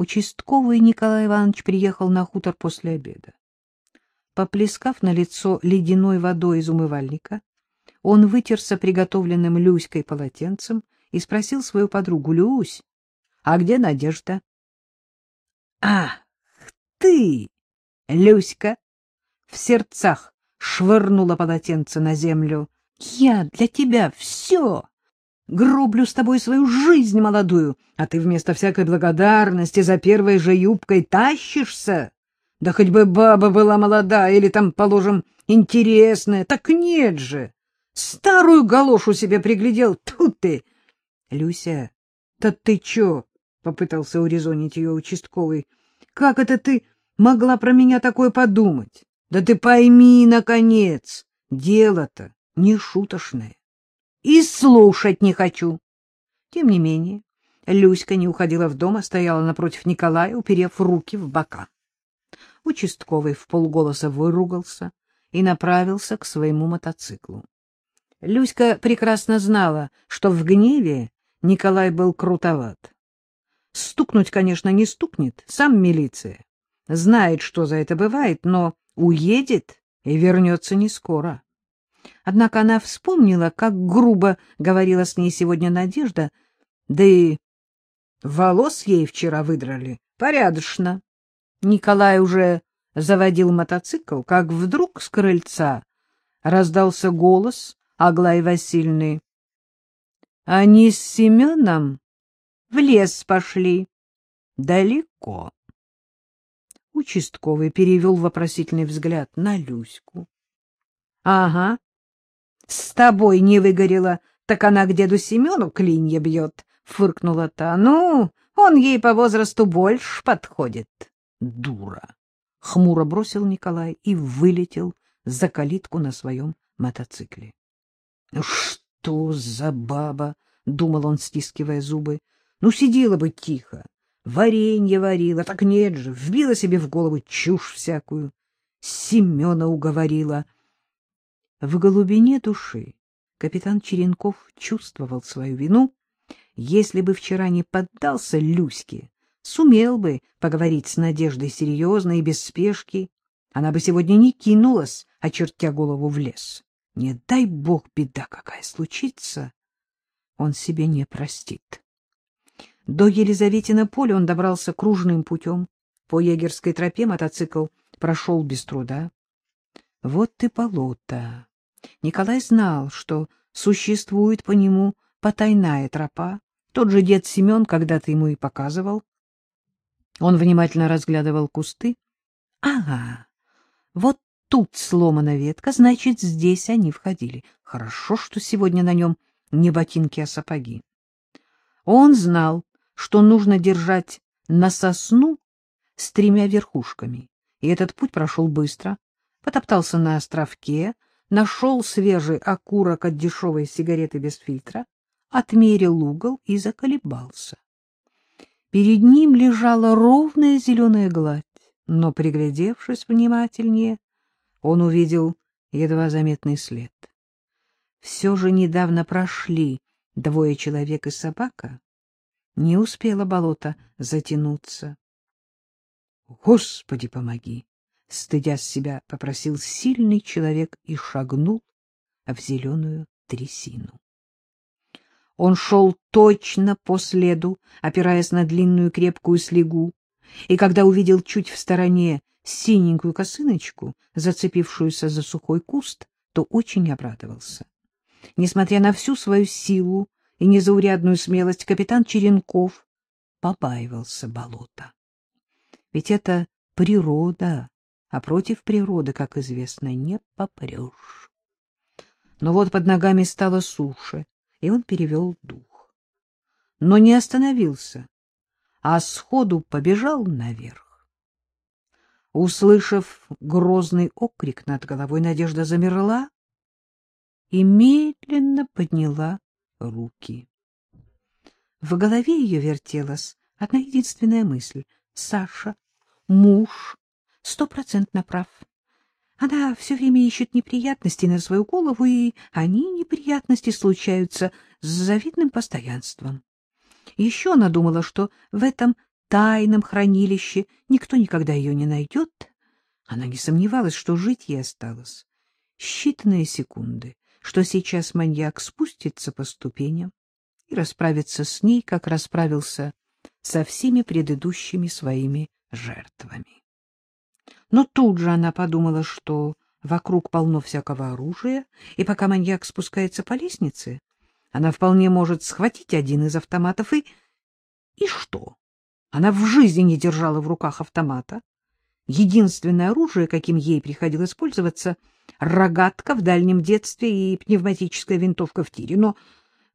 Участковый Николай Иванович приехал на хутор после обеда. Поплескав на лицо ледяной водой из умывальника, он вытерся приготовленным Люськой полотенцем и спросил свою подругу, «Люсь, а где Надежда?» «Ах ты, Люська!» В сердцах швырнула полотенце на землю. «Я для тебя все!» Гроблю с тобой свою жизнь молодую, а ты вместо всякой благодарности за первой же юбкой тащишься. Да хоть бы баба была молодая или там, положим, интересная. Так нет же. Старую галошу себе приглядел. Тут ты. Люся, да ты чё? Попытался урезонить ее участковый. Как это ты могла про меня такое подумать? Да ты пойми, наконец, дело-то не шуточное и слушать не хочу. Тем не менее, Люська не уходила в дом, а стояла напротив Николая, уперев руки в бока. Участковый в полголоса выругался и направился к своему мотоциклу. Люська прекрасно знала, что в гневе Николай был крутоват. Стукнуть, конечно, не стукнет, сам милиция. Знает, что за это бывает, но уедет и вернется не скоро. Однако она вспомнила, как грубо говорила с ней сегодня Надежда, да и волос ей вчера выдрали. Порядочно. Николай уже заводил мотоцикл, как вдруг с крыльца раздался голос Аглаи Васильевны. — Они с Семеном в лес пошли. Далеко. Участковый перевел вопросительный взгляд на Люську. — Ага, с тобой не выгорела, так она к деду Семену клинья бьет, — фыркнула та. — Ну, он ей по возрасту больше подходит. — Дура! — хмуро бросил Николай и вылетел за калитку на своем мотоцикле. — что за баба? — думал он, стискивая зубы. — Ну, сидела бы тихо, варенье варила, так нет же, вбила себе в голову чушь всякую. Семена уговорила — в глубине души капитан Черенков чувствовал свою вину. Если бы вчера не поддался Люське, сумел бы поговорить с Надеждой серьезно и без спешки, она бы сегодня не кинулась, очертя голову в лес. Не дай бог беда какая случится, он себе не простит. До Елизаветина поля он добрался кружным путем. По егерской тропе мотоцикл прошел без труда. Вот ты болото. Николай знал, что существует по нему потайная тропа. Тот же дед Семен когда-то ему и показывал. Он внимательно разглядывал кусты. Ага, вот тут сломана ветка, значит, здесь они входили. Хорошо, что сегодня на нем не ботинки, а сапоги. Он знал, что нужно держать на сосну с тремя верхушками, и этот путь прошел быстро, потоптался на островке, нашел свежий окурок от дешевой сигареты без фильтра, отмерил угол и заколебался. Перед ним лежала ровная зеленая гладь, но, приглядевшись внимательнее, он увидел едва заметный след. Все же недавно прошли двое человек и собака. Не успело болото затянуться. Господи, помоги! Стыдясь себя, попросил сильный человек и шагнул в зеленую трясину. Он шел точно по следу, опираясь на длинную крепкую слегу, и когда увидел чуть в стороне синенькую косыночку, зацепившуюся за сухой куст, то очень обрадовался. Несмотря на всю свою силу и незаурядную смелость, капитан Черенков побаивался болота. Ведь это природа а против природы, как известно, не попрешь. Но вот под ногами стало суше, и он перевел дух. Но не остановился, а сходу побежал наверх. Услышав грозный окрик над головой, Надежда замерла и медленно подняла руки. В голове ее вертелась одна единственная мысль — Саша, муж, стопроцентно прав. Она все время ищет неприятности на свою голову, и они, неприятности, случаются с завидным постоянством. Еще она думала, что в этом тайном хранилище, никто никогда ее не найдет. Она не сомневалась, что жить ей осталось считанные секунды, что сейчас маньяк спустится по ступеням и расправится с ней, как расправился со всеми предыдущими своими жертвами. Но тут же она подумала, что вокруг полно всякого оружия, и пока маньяк спускается по лестнице, она вполне может схватить один из автоматов и... И что? Она в жизни не держала в руках автомата. Единственное оружие, каким ей приходилось пользоваться — рогатка в дальнем детстве и пневматическая винтовка в тире. Но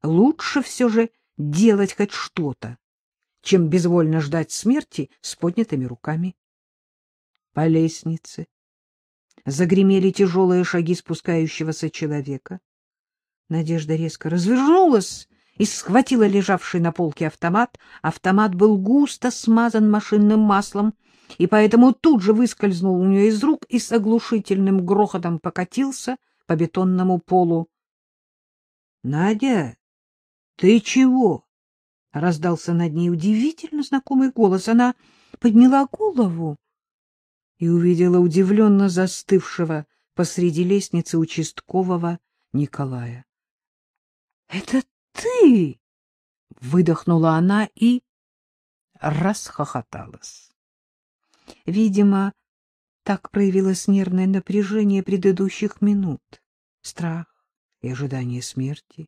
лучше все же делать хоть что-то, чем безвольно ждать смерти с поднятыми руками. По лестнице загремели тяжелые шаги спускающегося человека. Надежда резко развернулась и схватила лежавший на полке автомат. Автомат был густо смазан машинным маслом, и поэтому тут же выскользнул у нее из рук и с оглушительным грохотом покатился по бетонному полу. — Надя, ты чего? — раздался над ней удивительно знакомый голос. Она подняла голову и увидела удивленно застывшего посреди лестницы участкового Николая. — Это ты? — выдохнула она и расхохоталась. Видимо, так проявилось нервное напряжение предыдущих минут, страх и ожидание смерти.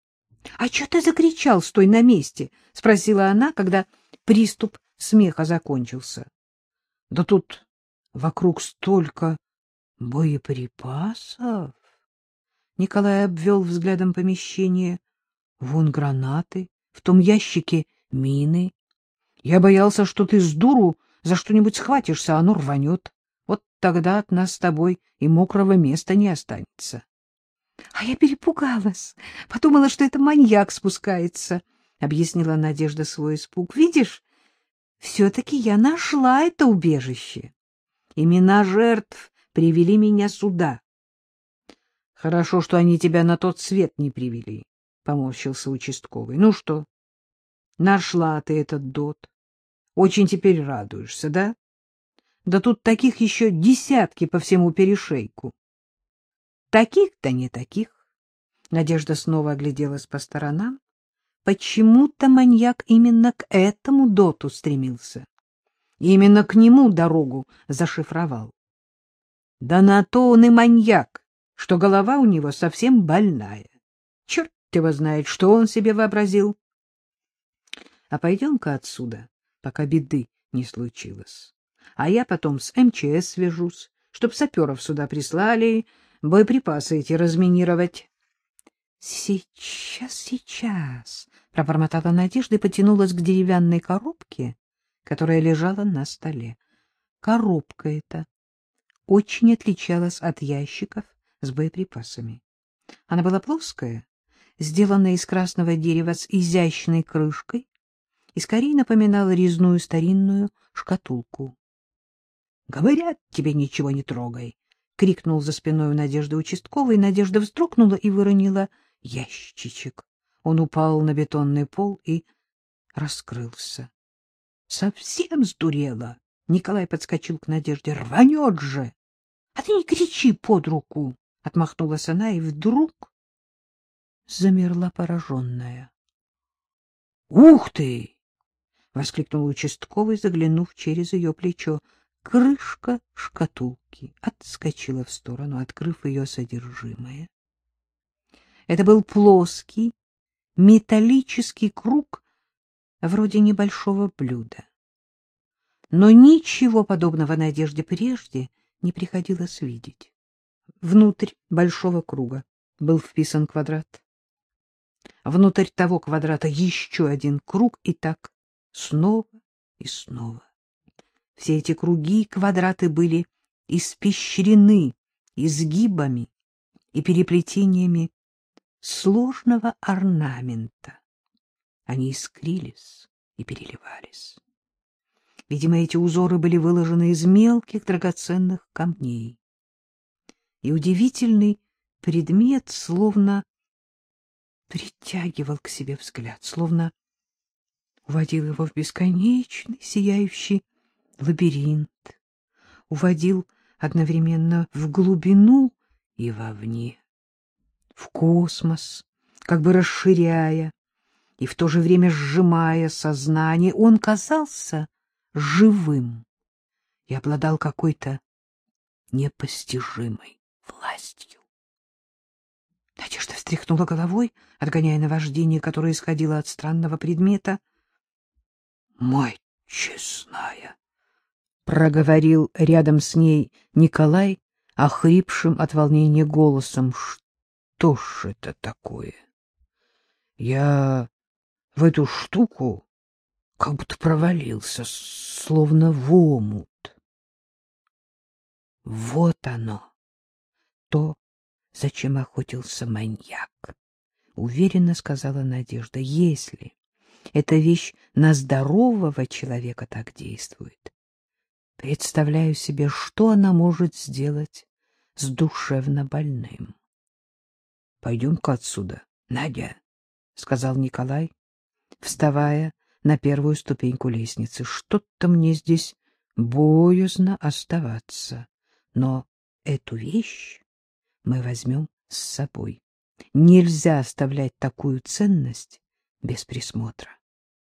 — А что ты закричал, стой на месте? — спросила она, когда приступ смеха закончился. — Да тут вокруг столько боеприпасов. Николай обвел взглядом помещение. Вон гранаты, в том ящике мины. Я боялся, что ты с дуру за что-нибудь схватишься, а оно рванет. Вот тогда от нас с тобой и мокрого места не останется. — А я перепугалась, подумала, что это маньяк спускается, — объяснила Надежда свой испуг. — Видишь, все-таки я нашла это убежище. Имена жертв привели меня сюда. — Хорошо, что они тебя на тот свет не привели, — поморщился участковый. — Ну что, нашла ты этот дот? Очень теперь радуешься, да? Да тут таких еще десятки по всему перешейку. Таких-то не таких. Надежда снова огляделась по сторонам. Почему-то маньяк именно к этому доту стремился. Именно к нему дорогу зашифровал. Да на то он и маньяк, что голова у него совсем больная. Черт его знает, что он себе вообразил. А пойдем-ка отсюда, пока беды не случилось. А я потом с МЧС свяжусь, чтоб саперов сюда прислали, боеприпасы эти разминировать. — Сейчас, сейчас, — пробормотала Надежда и потянулась к деревянной коробке, которая лежала на столе. Коробка эта очень отличалась от ящиков с боеприпасами. Она была плоская, сделанная из красного дерева с изящной крышкой, и скорее напоминала резную старинную шкатулку. — Говорят, тебе ничего не трогай! — крикнул за спиной у Надежды участковый. Надежда вздрогнула и выронила ящичек. Он упал на бетонный пол и раскрылся. — Совсем сдурела! Николай подскочил к Надежде. — Рванет же! — А ты не кричи под руку! — отмахнулась она, и вдруг замерла пораженная. — Ух ты! — воскликнул участковый, заглянув через ее плечо. Крышка шкатулки отскочила в сторону, открыв ее содержимое. Это был плоский металлический круг вроде небольшого блюда. Но ничего подобного Надежде прежде не приходилось видеть. Внутрь большого круга был вписан квадрат. Внутрь того квадрата еще один круг, и так снова и снова. Все эти круги и квадраты были испещрены изгибами и переплетениями сложного орнамента. Они искрились и переливались. Видимо, эти узоры были выложены из мелких драгоценных камней. И удивительный предмет словно притягивал к себе взгляд, словно уводил его в бесконечный сияющий лабиринт, уводил одновременно в глубину и вовне, в космос, как бы расширяя и в то же время сжимая сознание. Он казался живым и обладал какой-то непостижимой властью. Надежда встряхнула головой, отгоняя наваждение, которое исходило от странного предмета. — Мать честная! — проговорил рядом с ней Николай, охрипшим от волнения голосом. — Что ж это такое? Я в эту штуку как будто провалился, словно в омут. Вот оно, то, зачем охотился маньяк, — уверенно сказала Надежда. Если эта вещь на здорового человека так действует, представляю себе, что она может сделать с душевно больным. — Пойдем-ка отсюда, Надя, — сказал Николай, вставая на первую ступеньку лестницы. — Что-то мне здесь боязно оставаться. Но эту вещь мы возьмем с собой. Нельзя оставлять такую ценность без присмотра.